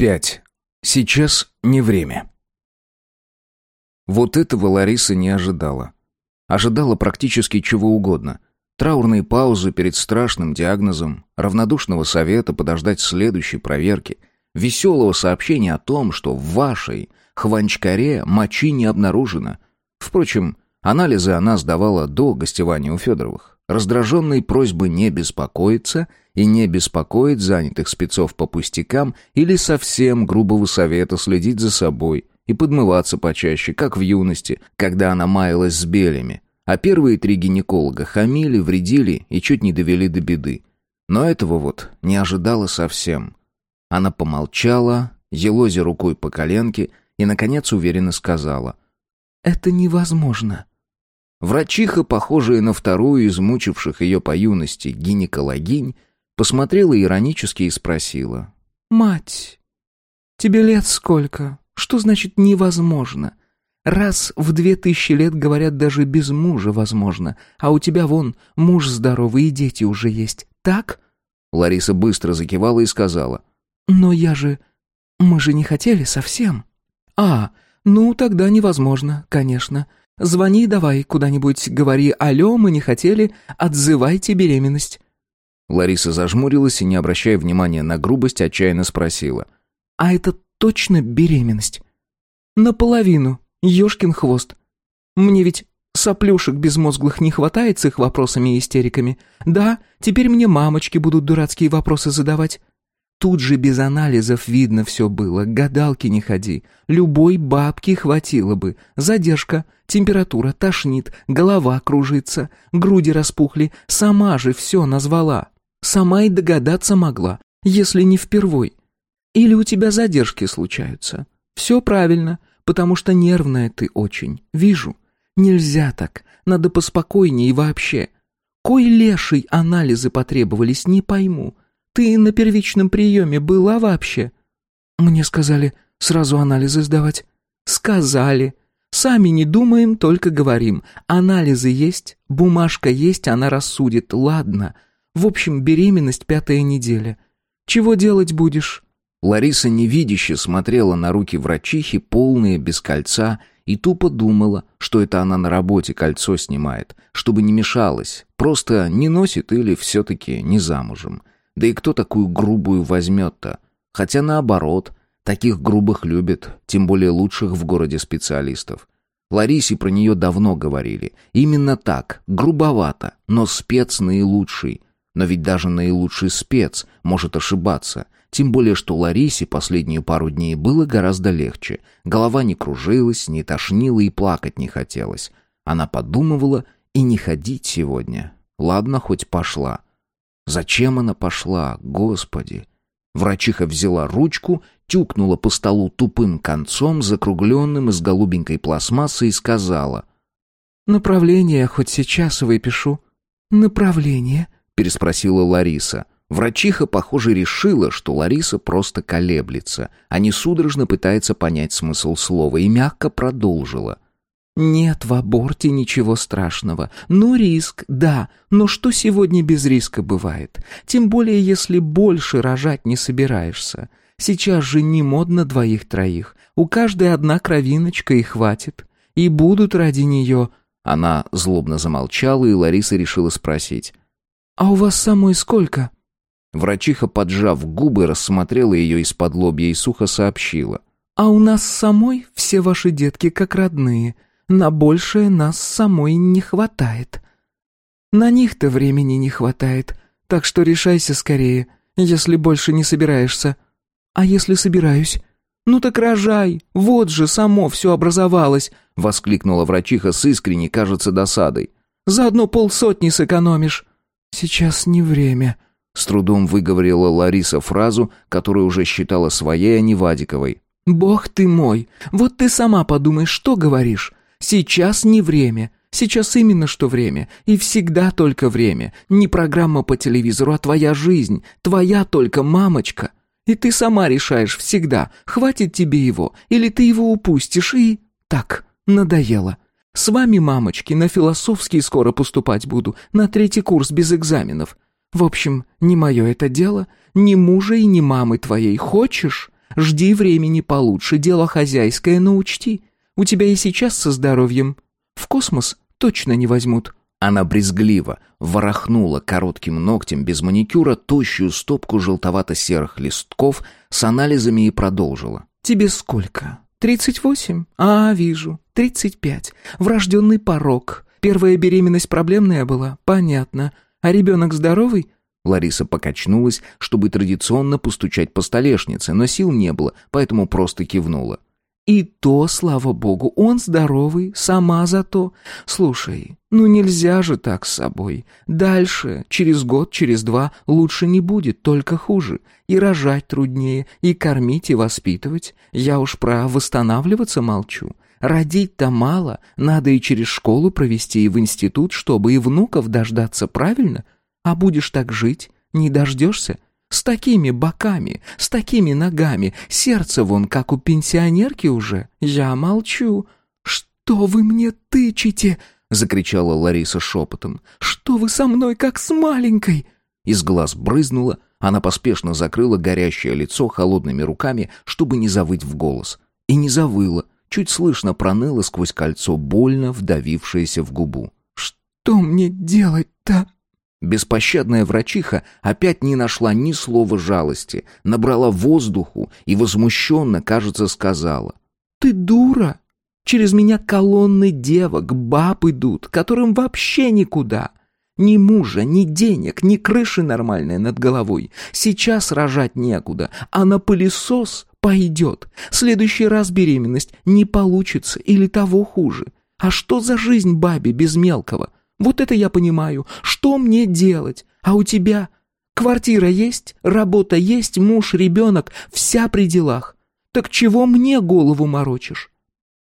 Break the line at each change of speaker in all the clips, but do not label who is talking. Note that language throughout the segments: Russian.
5. Сейчас не время. Вот этого Лариса не ожидала. Ожидала практически чего угодно. Траурные паузы перед страшным диагнозом, равнодушного совета подождать следующей проверки, веселого сообщения о том, что в вашей хванчкаре мочи не обнаружено. Впрочем, анализы она сдавала до гостевания у Федоровых. Раздраженной просьбы не беспокоиться – и не беспокоить занятых спецов по пустякам или совсем грубого совета следить за собой и подмываться почаще, как в юности, когда она маялась с белями. А первые три гинеколога хамили, вредили и чуть не довели до беды. Но этого вот не ожидала совсем. Она помолчала, елозя рукой по коленке и, наконец, уверенно сказала. «Это невозможно». Врачиха, похожая на вторую из мучивших ее по юности гинекологинь, Посмотрела иронически и спросила. «Мать, тебе лет сколько? Что значит невозможно? Раз в две тысячи лет, говорят, даже без мужа возможно, а у тебя вон муж здоровый и дети уже есть, так?» Лариса быстро закивала и сказала. «Но я же... Мы же не хотели совсем». «А, ну тогда невозможно, конечно. Звони давай куда-нибудь, говори «Алло, мы не хотели, отзывайте беременность». Лариса зажмурилась и, не обращая внимания на грубость, отчаянно спросила. «А это точно беременность?» «Наполовину. Ёшкин хвост. Мне ведь соплюшек безмозглых не хватает с их вопросами и истериками. Да, теперь мне мамочки будут дурацкие вопросы задавать. Тут же без анализов видно все было, гадалки не ходи. Любой бабки хватило бы. Задержка, температура, тошнит, голова кружится, груди распухли. Сама же все назвала. Сама и догадаться могла, если не впервой. Или у тебя задержки случаются. Все правильно, потому что нервная ты очень. Вижу. Нельзя так. Надо поспокойнее и вообще. Кой леший анализы потребовались, не пойму. Ты на первичном приеме была вообще? Мне сказали сразу анализы сдавать. Сказали. Сами не думаем, только говорим. Анализы есть, бумажка есть, она рассудит. Ладно. В общем, беременность пятая неделя. Чего делать будешь?» Лариса невидяще смотрела на руки врачихи, полные, без кольца, и тупо думала, что это она на работе кольцо снимает, чтобы не мешалось, просто не носит или все-таки не замужем. Да и кто такую грубую возьмет-то? Хотя наоборот, таких грубых любят, тем более лучших в городе специалистов. Ларисе про нее давно говорили. Именно так, грубовато, но спец наилучший. Но ведь даже наилучший спец может ошибаться. Тем более, что Ларисе последние пару дней было гораздо легче. Голова не кружилась, не тошнила и плакать не хотелось. Она подумывала и не ходить сегодня. Ладно, хоть пошла. Зачем она пошла, господи? Врачиха взяла ручку, тюкнула по столу тупым концом, закругленным из голубенькой пластмассы, и сказала. «Направление хоть сейчас выпишу». «Направление?» переспросила Лариса. Врачиха, похоже, решила, что Лариса просто колеблется, а не судорожно пытается понять смысл слова, и мягко продолжила. «Нет в аборте ничего страшного. Ну, риск, да, но что сегодня без риска бывает? Тем более, если больше рожать не собираешься. Сейчас же не модно двоих-троих. У каждой одна кровиночка и хватит. И будут ради нее...» Она злобно замолчала, и Лариса решила спросить. «А у вас самой сколько?» Врачиха, поджав губы, рассмотрела ее из-под лобья и сухо сообщила. «А у нас самой все ваши детки как родные. На большее нас самой не хватает. На них-то времени не хватает, так что решайся скорее, если больше не собираешься. А если собираюсь?» «Ну так рожай! Вот же само все образовалось!» — воскликнула врачиха с искренней, кажется, досадой. «Заодно полсотни сэкономишь!» «Сейчас не время», — с трудом выговорила Лариса фразу, которую уже считала своей, а не Вадиковой. «Бог ты мой! Вот ты сама подумай, что говоришь. Сейчас не время. Сейчас именно что время. И всегда только время. Не программа по телевизору, а твоя жизнь. Твоя только мамочка. И ты сама решаешь всегда, хватит тебе его, или ты его упустишь, и... Так, надоело. С вами, мамочки, на философский скоро поступать буду, на третий курс без экзаменов. В общем, не мое это дело, ни мужа и ни мамы твоей. Хочешь?
Жди времени получше, дело хозяйское, но учти. У тебя и сейчас со здоровьем. В космос точно не возьмут».
Она брезгливо ворохнула коротким ногтем без маникюра тощую стопку желтовато-серых листков с анализами и продолжила.
«Тебе сколько? Тридцать восемь? А, вижу. Тридцать пять. Врожденный порог. Первая беременность проблемная была? Понятно. А ребенок здоровый?»
Лариса покачнулась, чтобы традиционно постучать по столешнице, но сил не было, поэтому просто кивнула.
И то, слава богу, он здоровый, сама зато. Слушай, ну нельзя же так с собой. Дальше, через год, через два, лучше не будет, только хуже. И рожать труднее, и кормить, и воспитывать. Я уж про восстанавливаться молчу. Родить-то мало, надо и через школу провести, и в институт, чтобы и внуков дождаться, правильно? А будешь так жить, не дождешься, с такими боками, с такими ногами, сердце вон как у пенсионерки уже. Я молчу. Что вы мне тычете? закричала Лариса шепотом. Что вы со мной как с маленькой?
Из глаз брызнуло, она поспешно закрыла горящее лицо холодными руками, чтобы не завыть в голос. И не завыла, чуть слышно проныло сквозь кольцо больно вдавившееся в губу.
Что мне делать-то?
Беспощадная врачиха опять не нашла ни слова жалости, набрала воздуху и возмущенно, кажется, сказала.
«Ты дура! Через меня колонны девок, баб идут, которым вообще никуда. Ни мужа, ни денег, ни крыши нормальной над головой. Сейчас рожать некуда, а на пылесос пойдет. Следующий раз беременность не получится или того хуже. А что за жизнь бабе без мелкого? Вот это я понимаю. Что мне делать? А у тебя? Квартира есть, работа есть, муж, ребенок, вся при делах. Так чего мне голову морочишь?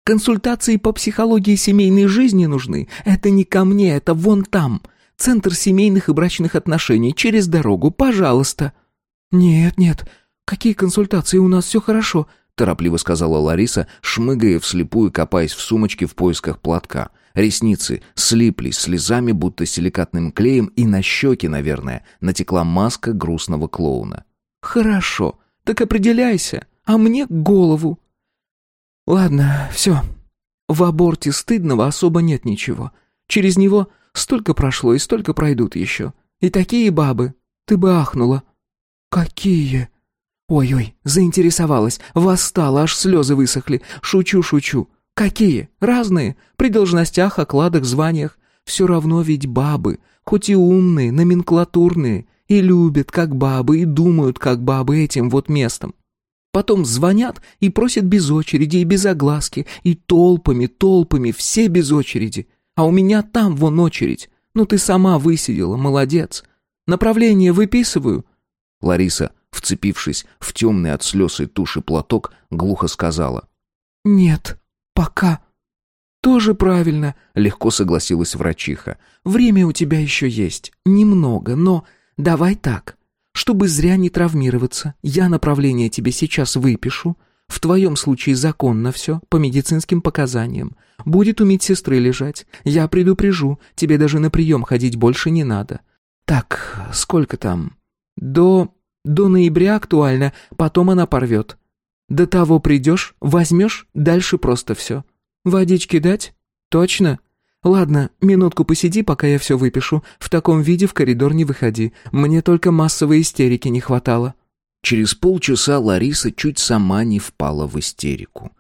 Консультации по психологии семейной жизни нужны. Это не ко мне, это вон там. Центр семейных и брачных отношений, через дорогу, пожалуйста. Нет, нет, какие консультации, у нас все хорошо, торопливо сказала Лариса, шмыгая вслепую, копаясь в сумочке в поисках платка. Ресницы слиплись слезами, будто силикатным клеем, и на щеки, наверное, натекла маска грустного клоуна. «Хорошо, так определяйся, а мне голову». «Ладно, все. В аборте стыдного особо нет ничего. Через него столько прошло и столько пройдут еще. И такие бабы. Ты бы ахнула». «Какие?» «Ой-ой, заинтересовалась, восстала, аж слезы высохли. Шучу, шучу. Какие? Разные. При должностях, окладах, званиях. Все равно ведь бабы, хоть и умные, номенклатурные, и любят как бабы, и думают как бабы этим вот местом. Потом звонят и просят без очереди и без огласки, и толпами, толпами, все без очереди. А у меня там вон очередь. Ну ты сама высидела, молодец. Направление выписываю.
Лариса, вцепившись в темный от слез и туши платок, глухо сказала.
«Нет». «Пока». «Тоже правильно», — легко согласилась врачиха. «Время у тебя еще есть. Немного, но давай так. Чтобы зря не травмироваться, я направление тебе сейчас выпишу. В твоем случае законно все, по медицинским показаниям. Будет у медсестры лежать. Я предупрежу, тебе даже на прием ходить больше не надо. Так, сколько там? До... до ноября актуально, потом она порвет. До того придешь, возьмешь, дальше просто все. Водички дать? Точно? Ладно, минутку посиди, пока я все выпишу. В таком виде в коридор не выходи. Мне только массовой истерики не хватало».
Через полчаса Лариса чуть сама не впала в истерику.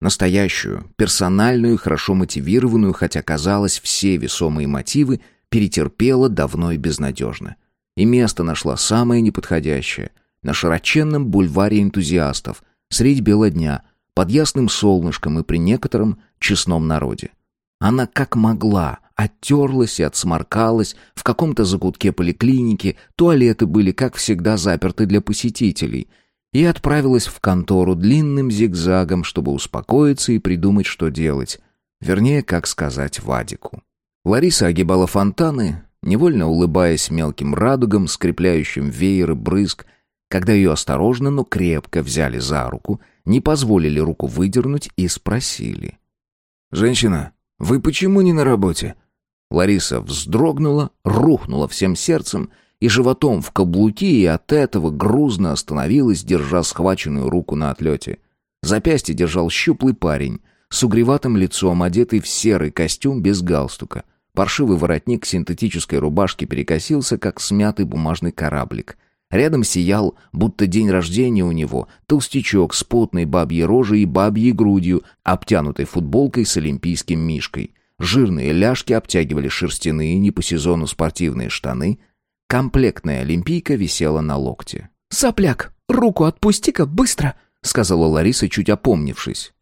Настоящую, персональную, хорошо мотивированную, хотя, казалось, все весомые мотивы перетерпела давно и безнадежно. И место нашла самое неподходящее — на широченном бульваре энтузиастов — средь бела дня, под ясным солнышком и при некотором честном народе. Она как могла оттерлась и отсморкалась в каком-то закутке поликлиники, туалеты были, как всегда, заперты для посетителей, и отправилась в контору длинным зигзагом, чтобы успокоиться и придумать, что делать. Вернее, как сказать Вадику. Лариса огибала фонтаны, невольно улыбаясь мелким радугам, скрепляющим вееры брызг, когда ее осторожно, но крепко взяли за руку, не позволили руку выдернуть и спросили. «Женщина, вы почему не на работе?» Лариса вздрогнула, рухнула всем сердцем и животом в каблуки, и от этого грузно остановилась, держа схваченную руку на отлете. Запястье держал щуплый парень, с угреватым лицом, одетый в серый костюм без галстука. Паршивый воротник синтетической рубашки перекосился, как смятый бумажный кораблик. Рядом сиял, будто день рождения у него, толстячок с потной бабьей рожей и бабьей грудью, обтянутой футболкой с олимпийским мишкой. Жирные ляжки обтягивали шерстяные, не по сезону спортивные штаны. Комплектная олимпийка висела на локте.
«Сопляк, руку отпусти-ка, быстро!» — сказала Лариса, чуть опомнившись.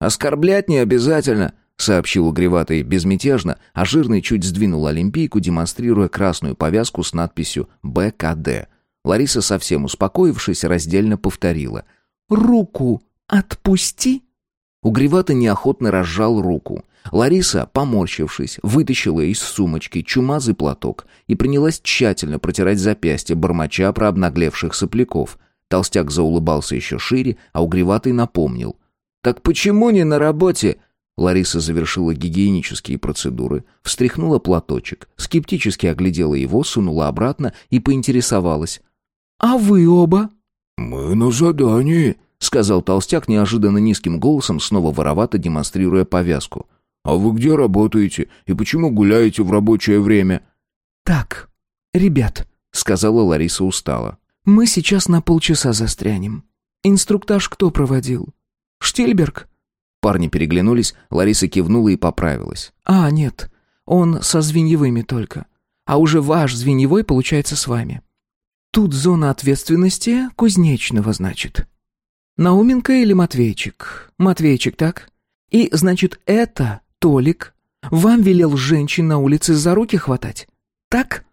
«Оскорблять не обязательно», — сообщил угреватый безмятежно, а жирный чуть сдвинул олимпийку, демонстрируя красную повязку с надписью «БКД». Лариса, совсем успокоившись, раздельно повторила.
«Руку отпусти!»
Угревато неохотно разжал руку. Лариса, поморщившись, вытащила из сумочки чумазый платок и принялась тщательно протирать запястье, бормоча про обнаглевших сопляков. Толстяк заулыбался еще шире, а Угреватый напомнил. «Так почему не на работе?» Лариса завершила гигиенические процедуры, встряхнула платочек, скептически оглядела его, сунула обратно и поинтересовалась.
«А вы оба?»
«Мы на задании», —
сказал толстяк неожиданно низким голосом, снова воровато демонстрируя повязку.
«А вы где работаете и почему гуляете в рабочее время?»
«Так, ребят», — сказала Лариса устало. «Мы сейчас на полчаса застрянем. Инструктаж кто проводил? Штильберг?»
Парни переглянулись, Лариса кивнула и поправилась.
«А, нет, он со звеньевыми только. А уже ваш звеньевой получается с вами. Тут зона ответственности кузнечного, значит. Науменко или Матвейчик? Матвейчик, так? И, значит, это, Толик, вам велел женщин на улице за руки хватать? Так?»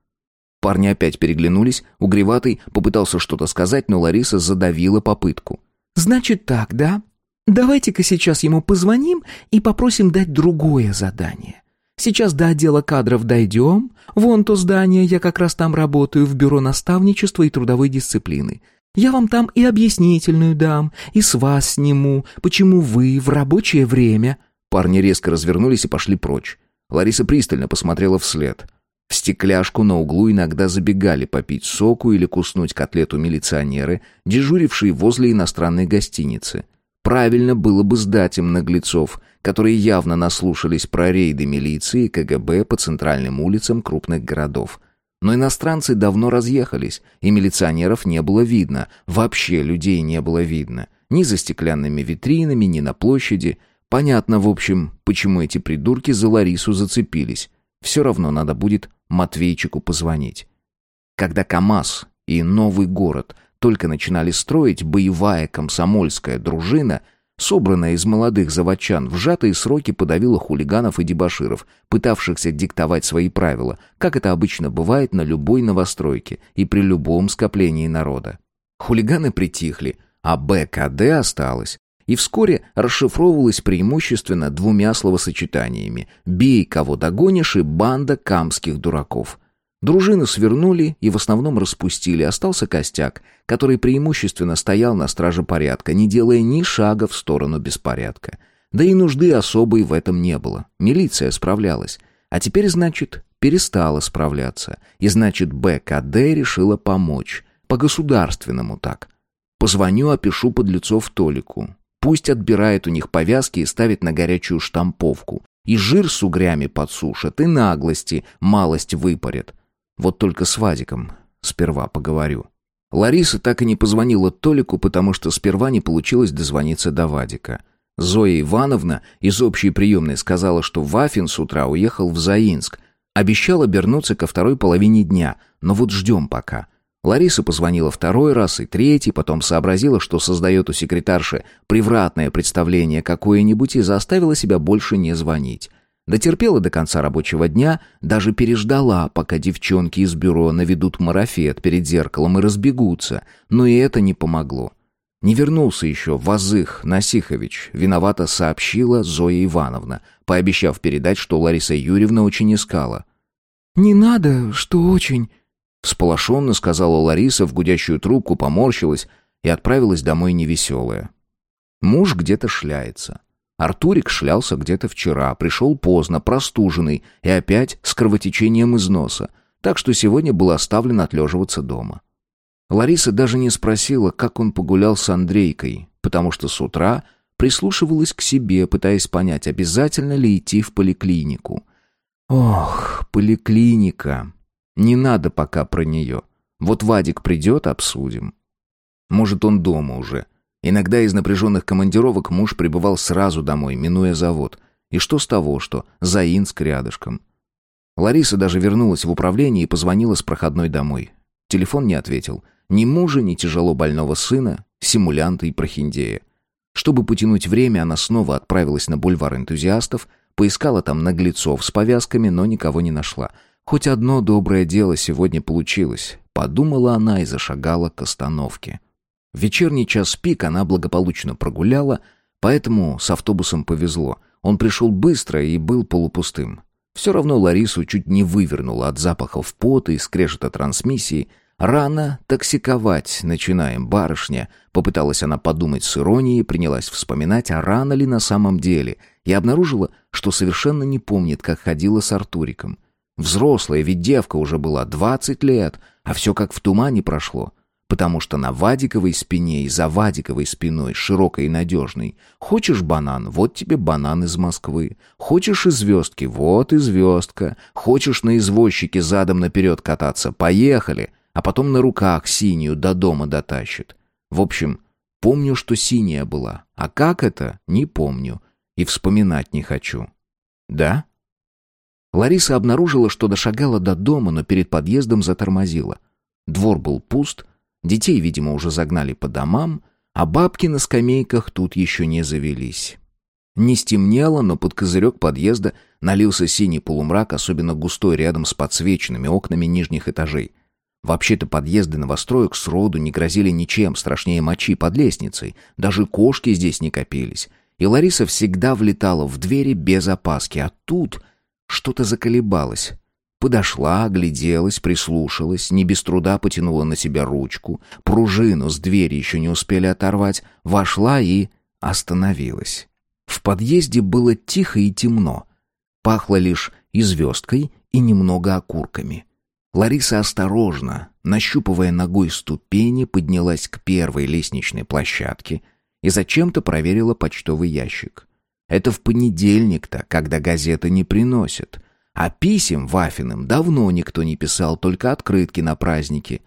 Парни опять переглянулись, Угреватый попытался что-то сказать, но Лариса задавила попытку.
«Значит так, да? Давайте-ка сейчас ему позвоним и попросим дать другое задание. Сейчас до отдела кадров дойдем. Вон то здание, я как раз там работаю, в бюро наставничества и трудовой дисциплины. Я вам там и объяснительную дам, и с вас сниму, почему вы в рабочее время...»
Парни резко развернулись и пошли прочь. Лариса пристально посмотрела вслед. В стекляшку на углу иногда забегали попить соку или куснуть котлету милиционеры, дежурившие возле иностранной гостиницы. Правильно было бы сдать им наглецов, которые явно наслушались про рейды милиции и КГБ по центральным улицам крупных городов. Но иностранцы давно разъехались, и милиционеров не было видно, вообще людей не было видно. Ни за стеклянными витринами, ни на площади. Понятно, в общем, почему эти придурки за Ларису зацепились. Все равно надо будет Матвейчику позвонить. Когда КАМАЗ и Новый город только начинали строить, боевая комсомольская дружина, собранная из молодых заводчан, в сжатые сроки подавила хулиганов и дебоширов, пытавшихся диктовать свои правила, как это обычно бывает на любой новостройке и при любом скоплении народа. Хулиганы притихли, а БКД осталось, и вскоре расшифровывалось преимущественно двумя словосочетаниями «бей, кого догонишь» и «банда камских дураков». Дружину свернули и в основном распустили, остался костяк, который преимущественно стоял на страже порядка, не делая ни шага в сторону беспорядка. Да и нужды особой в этом не было. Милиция справлялась. А теперь, значит, перестала справляться. И, значит, БКД решила помочь. По-государственному так. Позвоню, опишу подлецов Толику. Пусть отбирает у них повязки и ставит на горячую штамповку. И жир с угрями подсушат, и наглости малость выпарят. Вот только с Вадиком сперва поговорю. Лариса так и не позвонила Толику, потому что сперва не получилось дозвониться до Вадика. Зоя Ивановна из общей приемной сказала, что Вафин с утра уехал в Заинск. Обещал обернуться ко второй половине дня, но вот ждем пока. Лариса позвонила второй раз и третий, потом сообразила, что создает у секретарши превратное представление какое-нибудь и заставила себя больше не звонить. Дотерпела до конца рабочего дня, даже переждала, пока девчонки из бюро наведут марафет перед зеркалом и разбегутся, но и это не помогло. Не вернулся еще Вазых Насихович, виновато сообщила Зоя Ивановна, пообещав передать, что Лариса Юрьевна очень искала.
«Не надо, что очень...»
Всполошенно сказала Лариса в гудящую трубку, поморщилась и отправилась домой невеселая. Муж где-то шляется. Артурик шлялся где-то вчера, пришел поздно, простуженный и опять с кровотечением из носа. так что сегодня был оставлен отлеживаться дома. Лариса даже не спросила, как он погулял с Андрейкой, потому что с утра прислушивалась к себе, пытаясь понять, обязательно ли идти в поликлинику. Ох, поликлиника. Не надо пока про нее. Вот Вадик придет, обсудим. Может, он дома уже. Иногда из напряженных командировок муж прибывал сразу домой, минуя завод. И что с того, что Заинск рядышком. Лариса даже вернулась в управление и позвонила с проходной домой. Телефон не ответил. Ни мужа, ни тяжело больного сына, симулянта и прохиндея. Чтобы потянуть время, она снова отправилась на бульвар энтузиастов, поискала там наглецов с повязками, но никого не нашла. Хоть одно доброе дело сегодня получилось, подумала она и зашагала к остановке. В вечерний час пик она благополучно прогуляла, поэтому с автобусом повезло. Он пришел быстро и был полупустым. Все равно Ларису чуть не вывернуло от запахов пота и скрежета трансмиссии. «Рано токсиковать начинаем, барышня», — попыталась она подумать с иронией, принялась вспоминать, а рано ли на самом деле, и обнаружила, что совершенно не помнит, как ходила с Артуриком. Взрослая, ведь девка уже была двадцать лет, а все как в тумане прошло потому что на Вадиковой спине и за Вадиковой спиной, широкой и надежной. Хочешь банан? Вот тебе банан из Москвы. Хочешь и звездки? Вот и звездка. Хочешь на извозчике задом наперед кататься? Поехали! А потом на руках синюю до дома дотащит. В общем, помню, что синяя была. А как это? Не помню. И вспоминать не хочу. Да? Лариса обнаружила, что дошагала до дома, но перед подъездом затормозила. Двор был пуст, Детей, видимо, уже загнали по домам, а бабки на скамейках тут еще не завелись. Не стемнело, но под козырек подъезда налился синий полумрак, особенно густой рядом с подсвеченными окнами нижних этажей. Вообще-то подъезды новостроек сроду не грозили ничем страшнее мочи под лестницей. Даже кошки здесь не копились. И Лариса всегда влетала в двери без опаски, а тут что-то заколебалось. Подошла, огляделась, прислушалась, не без труда потянула на себя ручку, пружину с двери еще не успели оторвать, вошла и остановилась. В подъезде было тихо и темно. Пахло лишь и звездкой, и немного окурками. Лариса осторожно, нащупывая ногой ступени, поднялась к первой лестничной площадке и зачем-то проверила почтовый ящик. Это в понедельник-то, когда газеты не приносят — а писем Вафиным давно никто не писал, только открытки на праздники.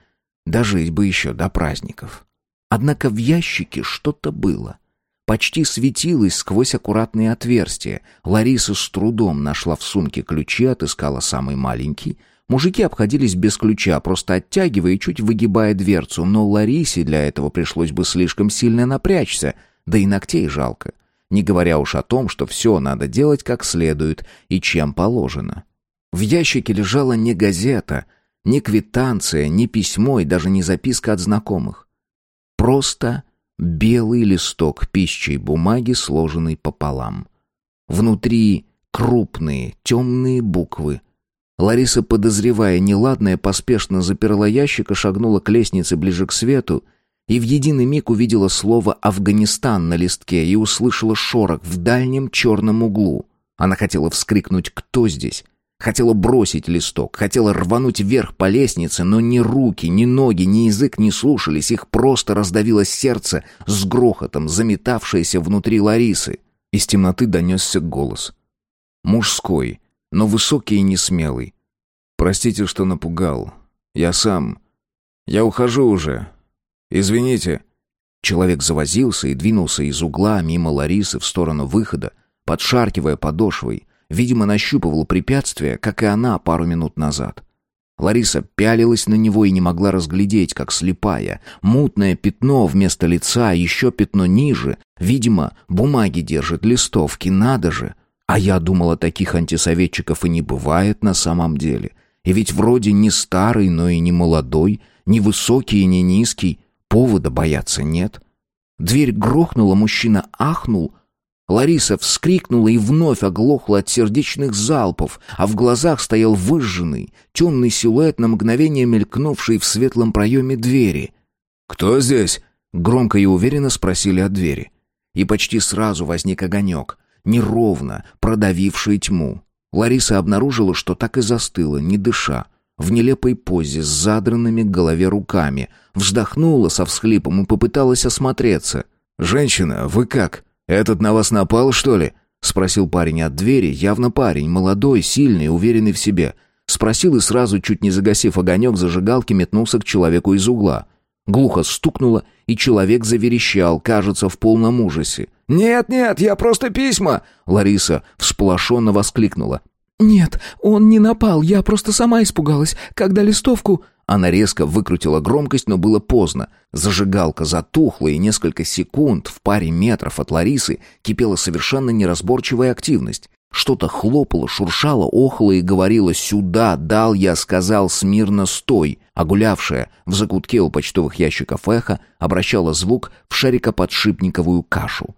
Дожить бы еще до праздников. Однако в ящике что-то было. Почти светилось сквозь аккуратные отверстия. Лариса с трудом нашла в сумке ключи, отыскала самый маленький. Мужики обходились без ключа, просто оттягивая и чуть выгибая дверцу, но Ларисе для этого пришлось бы слишком сильно напрячься, да и ногтей жалко не говоря уж о том, что все надо делать как следует и чем положено. В ящике лежала не газета, не квитанция, не письмо и даже не записка от знакомых. Просто белый листок пищей бумаги, сложенный пополам. Внутри крупные темные буквы. Лариса, подозревая неладное, поспешно заперла ящик и шагнула к лестнице ближе к свету, и в единый миг увидела слово «Афганистан» на листке и услышала шорох в дальнем черном углу. Она хотела вскрикнуть «Кто здесь?», хотела бросить листок, хотела рвануть вверх по лестнице, но ни руки, ни ноги, ни язык не слушались, их просто раздавило сердце с грохотом, заметавшееся внутри Ларисы. Из темноты донесся голос. Мужской, но высокий и несмелый. «Простите, что напугал. Я сам. Я ухожу уже. «Извините». Человек завозился и двинулся из угла мимо Ларисы в сторону выхода, подшаркивая подошвой. Видимо, нащупывал препятствие, как и она пару минут назад. Лариса пялилась на него и не могла разглядеть, как слепая. Мутное пятно вместо лица, еще пятно ниже. Видимо, бумаги держит, листовки, надо же. А я думала, таких антисоветчиков и не бывает на самом деле. И ведь вроде не старый, но и не молодой, не высокий и не низкий, Повода бояться нет. Дверь грохнула, мужчина ахнул. Лариса вскрикнула и вновь оглохла от сердечных залпов, а в глазах стоял выжженный, темный силуэт на мгновение мелькнувший в светлом проеме двери.
«Кто здесь?»
— громко и уверенно спросили от двери. И почти сразу возник огонек, неровно продавивший тьму. Лариса обнаружила, что так и застыла, не дыша. В нелепой позе с задранными к голове руками, вздохнула со всхлипом и попыталась осмотреться. «Женщина, вы как? Этот на вас напал, что ли?» — спросил парень от двери, явно парень, молодой, сильный, уверенный в себе. Спросил и сразу, чуть не загасив огонек зажигалки, метнулся к человеку из угла. Глухо стукнуло, и человек заверещал, кажется, в полном ужасе. «Нет, нет, я просто письма!» Лариса всполошенно воскликнула.
«Нет, он не напал, я просто сама испугалась, когда листовку...»
Она резко выкрутила громкость, но было поздно. Зажигалка затухла, и несколько секунд в паре метров от Ларисы кипела совершенно неразборчивая активность. Что-то хлопало, шуршало, охало и говорило «Сюда, дал я, сказал, смирно стой!» А гулявшая в закутке у почтовых ящиков эхо обращала звук в шарикоподшипниковую кашу.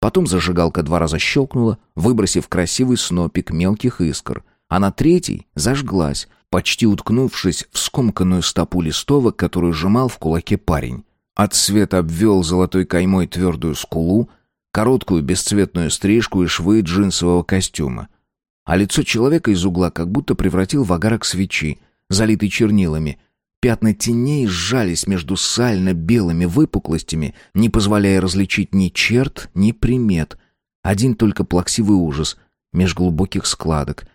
Потом зажигалка два раза щелкнула, выбросив красивый снопик мелких искр, а на третий зажглась, почти уткнувшись в скомканную стопу листовок, которую сжимал в кулаке парень. От света обвел золотой каймой твердую скулу, короткую бесцветную стрижку и швы джинсового костюма. А лицо человека из угла как будто превратил в агарок свечи, залитый чернилами — Пятна теней сжались между сально-белыми выпуклостями, не позволяя различить ни черт, ни примет. Один только плаксивый ужас меж глубоких складок.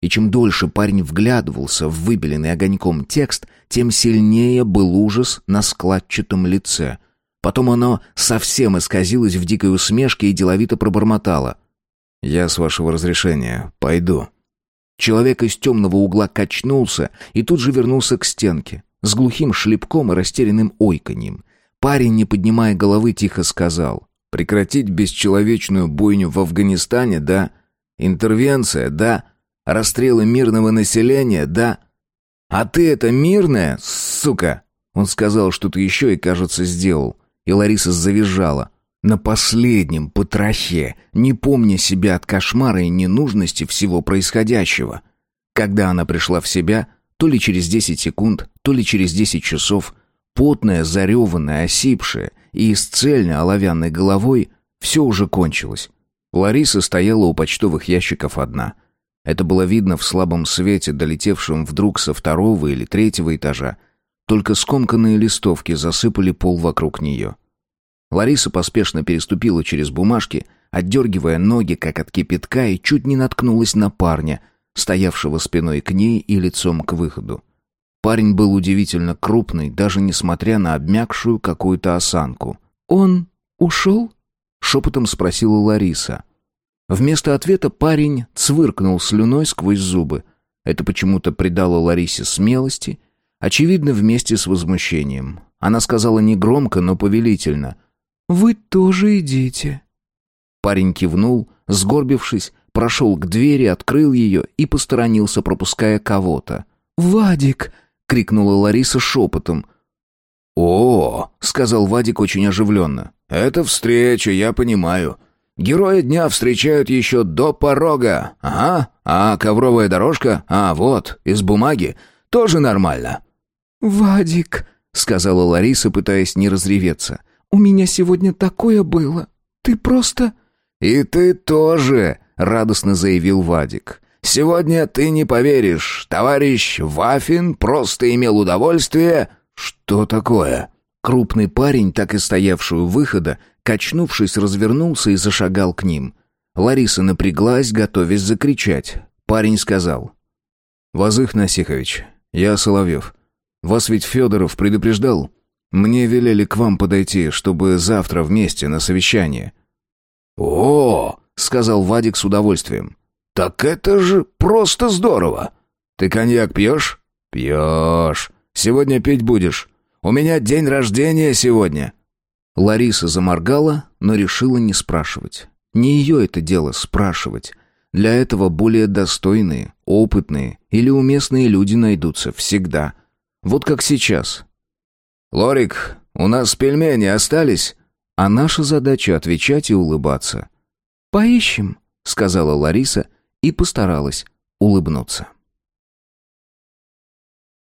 И чем дольше парень вглядывался в выбеленный огоньком текст, тем сильнее был ужас на складчатом лице. Потом оно совсем исказилось в дикой усмешке и деловито пробормотало. «Я, с вашего разрешения, пойду». Человек из темного угла качнулся и тут же вернулся к стенке с глухим шлепком и растерянным ойканьем. Парень, не поднимая головы, тихо сказал. «Прекратить бесчеловечную бойню в Афганистане, да? Интервенция, да? Расстрелы мирного населения, да? А ты это мирная, сука?» Он сказал что-то еще и, кажется, сделал. И Лариса завизжала. На последнем потрохе, не помня себя от кошмара и ненужности всего происходящего. Когда она пришла в себя, то ли через десять секунд, то ли через десять часов, потная, зареванная, осипшая и с цельной оловянной головой, все уже кончилось. Лариса стояла у почтовых ящиков одна. Это было видно в слабом свете, долетевшем вдруг со второго или третьего этажа. Только скомканные листовки засыпали пол вокруг нее. Лариса поспешно переступила через бумажки, отдергивая ноги, как от кипятка, и чуть не наткнулась на парня — стоявшего спиной к ней и лицом к выходу. Парень был удивительно крупный, даже несмотря на обмякшую какую-то осанку.
«Он ушел?»
— шепотом спросила Лариса. Вместо ответа парень цвыркнул слюной сквозь зубы. Это почему-то придало Ларисе смелости, очевидно, вместе с возмущением. Она сказала негромко, но повелительно.
«Вы тоже идите».
Парень кивнул, сгорбившись, прошел к двери, открыл ее и посторонился, пропуская кого-то.
«Вадик!» — крикнула Лариса шепотом.
«О!» — сказал Вадик очень оживленно. «Это встреча, я понимаю. Герои дня встречают еще до порога. Ага. А ковровая дорожка? А, вот, из бумаги. Тоже нормально».
«Вадик!» — сказала Лариса, пытаясь не разреветься. «У меня сегодня такое было. Ты просто...»
«И ты тоже!» — радостно заявил Вадик. «Сегодня ты не поверишь, товарищ Вафин просто имел удовольствие...» «Что такое?»
Крупный парень, так и стоявший у выхода, качнувшись, развернулся и зашагал к ним. Лариса напряглась, готовясь закричать. Парень сказал. «Вазых Насихович, я Соловьев. Вас ведь Федоров предупреждал? Мне велели к вам подойти, чтобы завтра вместе на совещание».
«О!» — сказал Вадик с удовольствием. «Так это же просто здорово! Ты коньяк пьешь?» «Пьешь. Сегодня пить будешь. У меня день рождения сегодня».
Лариса заморгала, но решила не спрашивать. Не ее это дело спрашивать. Для этого более достойные, опытные или уместные люди найдутся всегда. Вот как сейчас.
«Лорик, у нас пельмени остались?»
А наша задача отвечать и улыбаться.
«Поищем», —
сказала Лариса и постаралась улыбнуться.